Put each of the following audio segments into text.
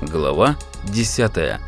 Глава 10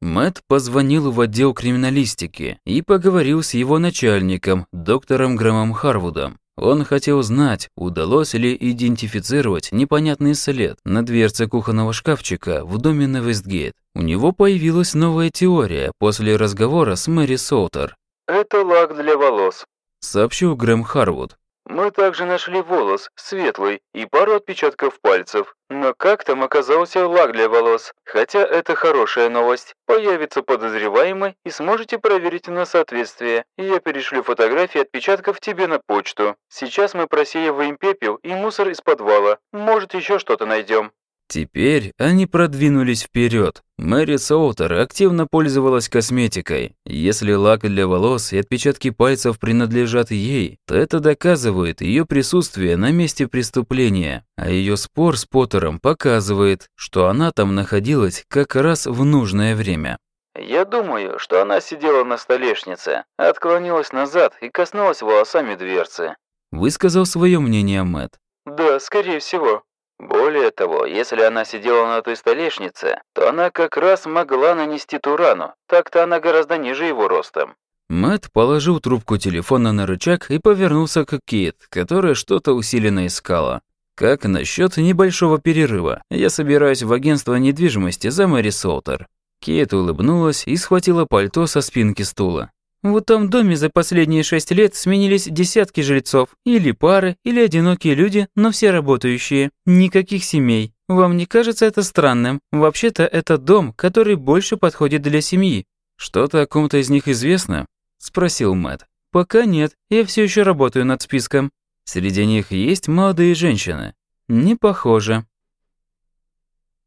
Мэт позвонил в отдел криминалистики и поговорил с его начальником, доктором Грэмом Харвудом. Он хотел знать, удалось ли идентифицировать непонятный след на дверце кухонного шкафчика в доме на Вестгейт. У него появилась новая теория после разговора с Мэри Солтер. «Это лак для волос», – сообщил Грэм Харвуд. Мы также нашли волос, светлый, и пару отпечатков пальцев. Но как там оказался лак для волос? Хотя это хорошая новость. Появится подозреваемый и сможете проверить на соответствие. Я перешлю фотографии отпечатков тебе на почту. Сейчас мы просеиваем пепел и мусор из подвала. Может, еще что-то найдем. Теперь они продвинулись вперед. Мэри Соутер активно пользовалась косметикой. Если лак для волос и отпечатки пальцев принадлежат ей, то это доказывает ее присутствие на месте преступления. А ее спор с Поттером показывает, что она там находилась как раз в нужное время. «Я думаю, что она сидела на столешнице, отклонилась назад и коснулась волосами дверцы», высказал свое мнение Мэт. «Да, скорее всего». Более того, если она сидела на той столешнице, то она как раз могла нанести ту рану, так-то она гораздо ниже его ростом. Мэт положил трубку телефона на рычаг и повернулся к Кейт, которая что-то усиленно искала. «Как насчет небольшого перерыва? Я собираюсь в агентство недвижимости за Мэри Солтер». Кейт улыбнулась и схватила пальто со спинки стула. В том доме за последние шесть лет сменились десятки жильцов. Или пары, или одинокие люди, но все работающие. Никаких семей. Вам не кажется это странным? Вообще-то это дом, который больше подходит для семьи. Что-то о ком-то из них известно? Спросил Мэтт. Пока нет, я все еще работаю над списком. Среди них есть молодые женщины. Не похоже.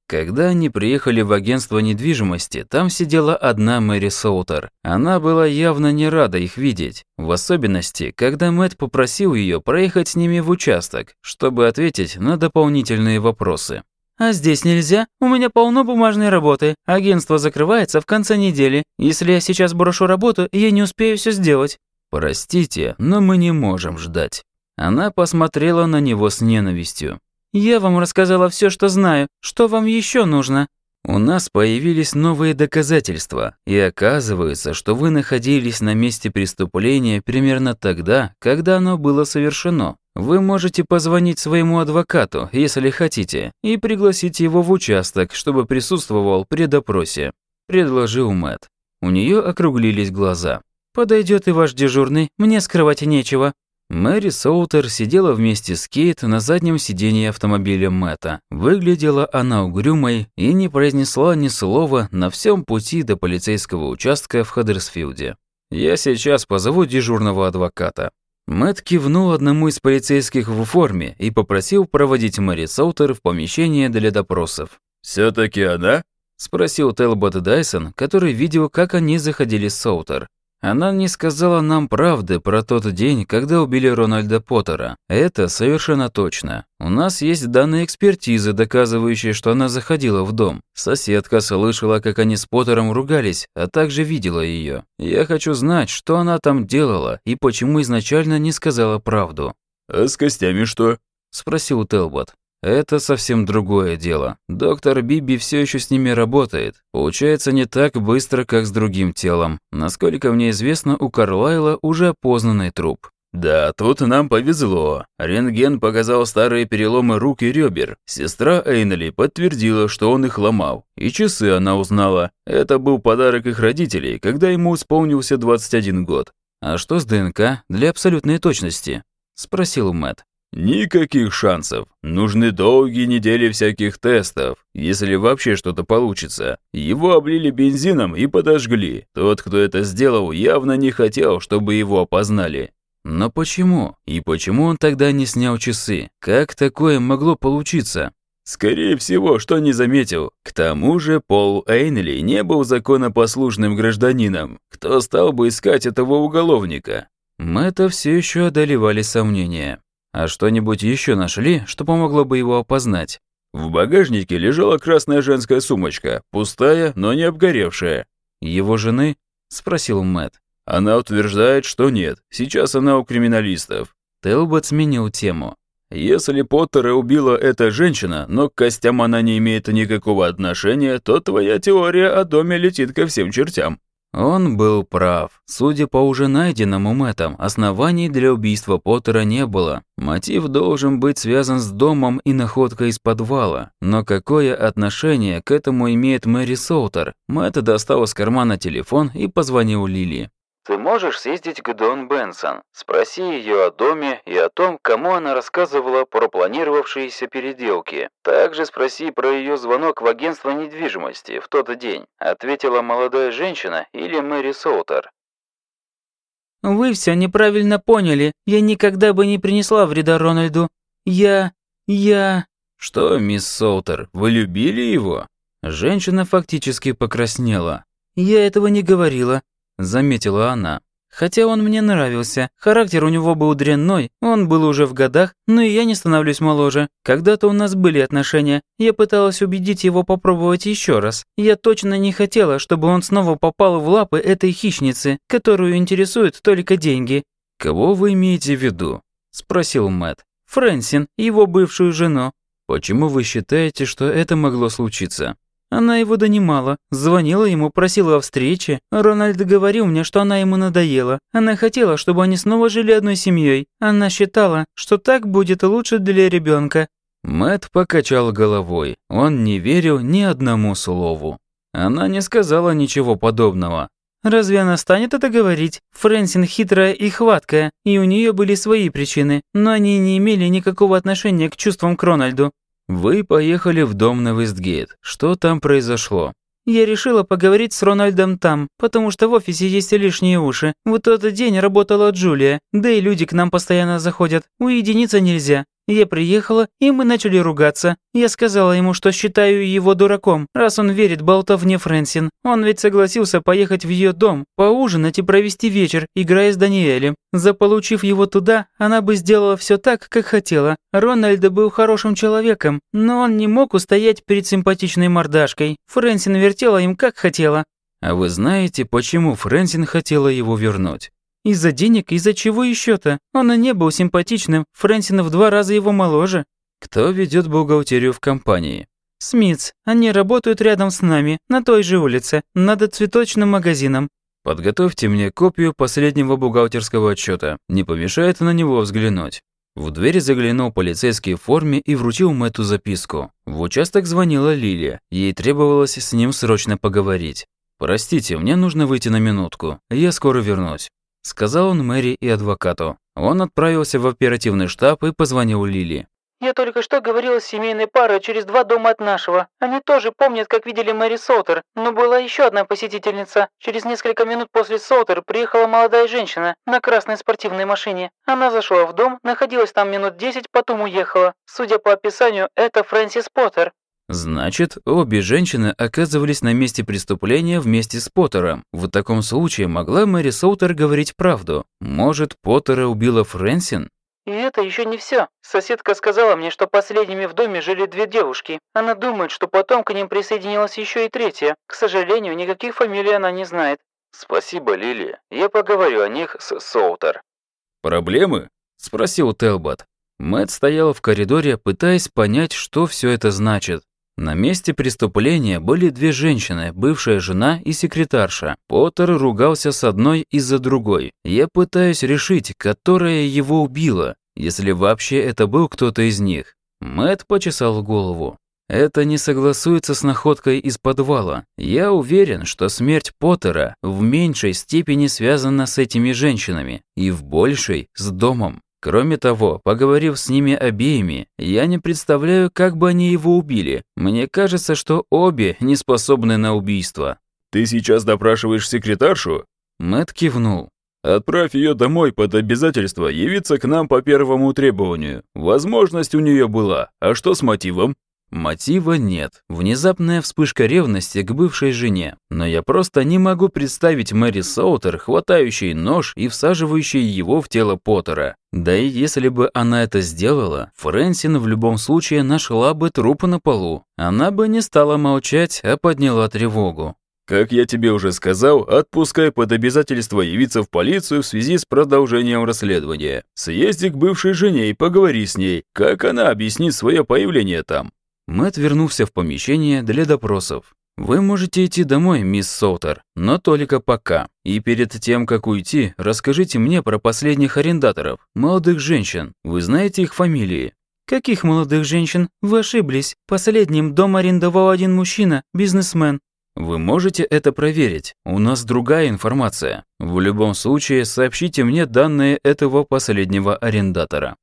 Когда они приехали в агентство недвижимости, там сидела одна Мэри Соутер. Она была явно не рада их видеть, в особенности, когда Мэтт попросил ее проехать с ними в участок, чтобы ответить на дополнительные вопросы. «А здесь нельзя? У меня полно бумажной работы. Агентство закрывается в конце недели. Если я сейчас брошу работу, я не успею все сделать». «Простите, но мы не можем ждать». Она посмотрела на него с ненавистью. Я вам рассказала все, что знаю. Что вам еще нужно?» «У нас появились новые доказательства, и оказывается, что вы находились на месте преступления примерно тогда, когда оно было совершено. Вы можете позвонить своему адвокату, если хотите, и пригласить его в участок, чтобы присутствовал при допросе», – предложил Мэтт. У нее округлились глаза. «Подойдет и ваш дежурный, мне скрывать нечего. Мэри Соутер сидела вместе с Кейт на заднем сидении автомобиля Мэтта. Выглядела она угрюмой и не произнесла ни слова на всем пути до полицейского участка в Хаддерсфилде. «Я сейчас позову дежурного адвоката». Мэтт кивнул одному из полицейских в форме и попросил проводить Мэри Соутер в помещение для допросов. все таки она?» – спросил Телбот Дайсон, который видел, как они заходили с Соутер. Она не сказала нам правды про тот день, когда убили Рональда Поттера. Это совершенно точно. У нас есть данные экспертизы, доказывающие, что она заходила в дом. Соседка слышала, как они с Поттером ругались, а также видела ее. Я хочу знать, что она там делала и почему изначально не сказала правду. «А с костями что?» – спросил Телбот. Это совсем другое дело. Доктор Биби все еще с ними работает. Получается не так быстро, как с другим телом. Насколько мне известно, у Карлайла уже опознанный труп. «Да, тут нам повезло. Рентген показал старые переломы рук и ребер. Сестра Эйнли подтвердила, что он их ломал. И часы она узнала. Это был подарок их родителей, когда ему исполнился 21 год. «А что с ДНК для абсолютной точности?» – спросил Мэтт. Никаких шансов. Нужны долгие недели всяких тестов, если вообще что-то получится. Его облили бензином и подожгли. Тот, кто это сделал, явно не хотел, чтобы его опознали. Но почему? И почему он тогда не снял часы? Как такое могло получиться? Скорее всего, что не заметил. К тому же Пол Эйнли не был законопослушным гражданином. Кто стал бы искать этого уголовника? Мэтта все еще одолевали сомнения. А что-нибудь еще нашли, что помогло бы его опознать? В багажнике лежала красная женская сумочка, пустая, но не обгоревшая. Его жены? спросил Мэт. Она утверждает, что нет. Сейчас она у криминалистов. Телбот сменил тему. Если Поттера убила эта женщина, но к костям она не имеет никакого отношения, то твоя теория о доме летит ко всем чертям». Он был прав. Судя по уже найденному Мэттом, оснований для убийства Поттера не было. Мотив должен быть связан с домом и находкой из подвала. Но какое отношение к этому имеет Мэри Соутер? Мэтт достал из кармана телефон и позвонил Лили. Ты можешь съездить к Дон Бенсон, спроси ее о доме и о том, кому она рассказывала про планировавшиеся переделки. Также спроси про ее звонок в агентство недвижимости в тот день, ответила молодая женщина или Мэри Соутер. Вы все неправильно поняли. Я никогда бы не принесла вреда Рональду. Я... я... Что, мисс Соутер, вы любили его? Женщина фактически покраснела. Я этого не говорила заметила она. Хотя он мне нравился, характер у него был дрянной, он был уже в годах, но и я не становлюсь моложе. Когда-то у нас были отношения, я пыталась убедить его попробовать еще раз. Я точно не хотела, чтобы он снова попал в лапы этой хищницы, которую интересуют только деньги. «Кого вы имеете в виду?» – спросил Мэтт. «Фрэнсин, его бывшую жену». «Почему вы считаете, что это могло случиться?» Она его донимала, звонила ему, просила о встрече. Рональд говорил мне, что она ему надоела. Она хотела, чтобы они снова жили одной семьей. Она считала, что так будет лучше для ребенка. Мэт покачал головой. Он не верил ни одному слову. Она не сказала ничего подобного. Разве она станет это говорить? Фрэнсин хитрая и хваткая, и у нее были свои причины, но они не имели никакого отношения к чувствам к Рональду. Вы поехали в дом на Вестгейт. Что там произошло? Я решила поговорить с Рональдом там, потому что в офисе есть лишние уши. В тот день работала Джулия, да и люди к нам постоянно заходят. Уединиться нельзя. Я приехала, и мы начали ругаться. Я сказала ему, что считаю его дураком, раз он верит болтовне Фрэнсин. Он ведь согласился поехать в ее дом, поужинать и провести вечер, играя с Даниэлем. Заполучив его туда, она бы сделала все так, как хотела. Рональд был хорошим человеком, но он не мог устоять перед симпатичной мордашкой. Фрэнсин вертела им как хотела. А вы знаете, почему Фрэнсин хотела его вернуть? Из-за денег, из-за чего еще-то? Он и не был симпатичным, Фрэнсин в два раза его моложе. Кто ведет бухгалтерию в компании? Смитс. Они работают рядом с нами, на той же улице, над цветочным магазином. Подготовьте мне копию последнего бухгалтерского отчета. Не помешает на него взглянуть. В дверь заглянул полицейский в форме и вручил Мэтту записку. В участок звонила Лилия. Ей требовалось с ним срочно поговорить. «Простите, мне нужно выйти на минутку. Я скоро вернусь». Сказал он Мэри и адвокату. Он отправился в оперативный штаб и позвонил Лили. «Я только что говорила с семейной парой через два дома от нашего. Они тоже помнят, как видели Мэри Соутер, но была еще одна посетительница. Через несколько минут после Соутер приехала молодая женщина на красной спортивной машине. Она зашла в дом, находилась там минут десять, потом уехала. Судя по описанию, это Фрэнсис Поттер. Значит, обе женщины оказывались на месте преступления вместе с Поттером. В таком случае могла Мэри Соутер говорить правду. Может, Поттера убила Фрэнсин? И это еще не все. Соседка сказала мне, что последними в доме жили две девушки. Она думает, что потом к ним присоединилась еще и третья. К сожалению, никаких фамилий она не знает. Спасибо, Лили. Я поговорю о них с Соутер. Проблемы? спросил Телбот. Мэт стоял в коридоре, пытаясь понять, что все это значит. На месте преступления были две женщины, бывшая жена и секретарша. Поттер ругался с одной из-за другой. Я пытаюсь решить, которая его убила, если вообще это был кто-то из них. Мэт почесал голову. Это не согласуется с находкой из подвала. Я уверен, что смерть Поттера в меньшей степени связана с этими женщинами и в большей – с домом. Кроме того, поговорив с ними обеими, я не представляю, как бы они его убили. Мне кажется, что обе не способны на убийство. Ты сейчас допрашиваешь секретаршу? Мэт кивнул. Отправь ее домой под обязательство явиться к нам по первому требованию. Возможность у нее была. А что с мотивом? Мотива нет. Внезапная вспышка ревности к бывшей жене. Но я просто не могу представить Мэри Соутер, хватающей нож и всаживающей его в тело Поттера. Да и если бы она это сделала, Фрэнсин в любом случае нашла бы труп на полу. Она бы не стала молчать, а подняла тревогу. Как я тебе уже сказал, отпускай под обязательство явиться в полицию в связи с продолжением расследования. Съезди к бывшей жене и поговори с ней, как она объяснит свое появление там». Мэтт вернулся в помещение для допросов. «Вы можете идти домой, мисс Соутер, но только пока. И перед тем, как уйти, расскажите мне про последних арендаторов, молодых женщин. Вы знаете их фамилии?» «Каких молодых женщин? Вы ошиблись. Последним дом арендовал один мужчина, бизнесмен. Вы можете это проверить. У нас другая информация. В любом случае, сообщите мне данные этого последнего арендатора.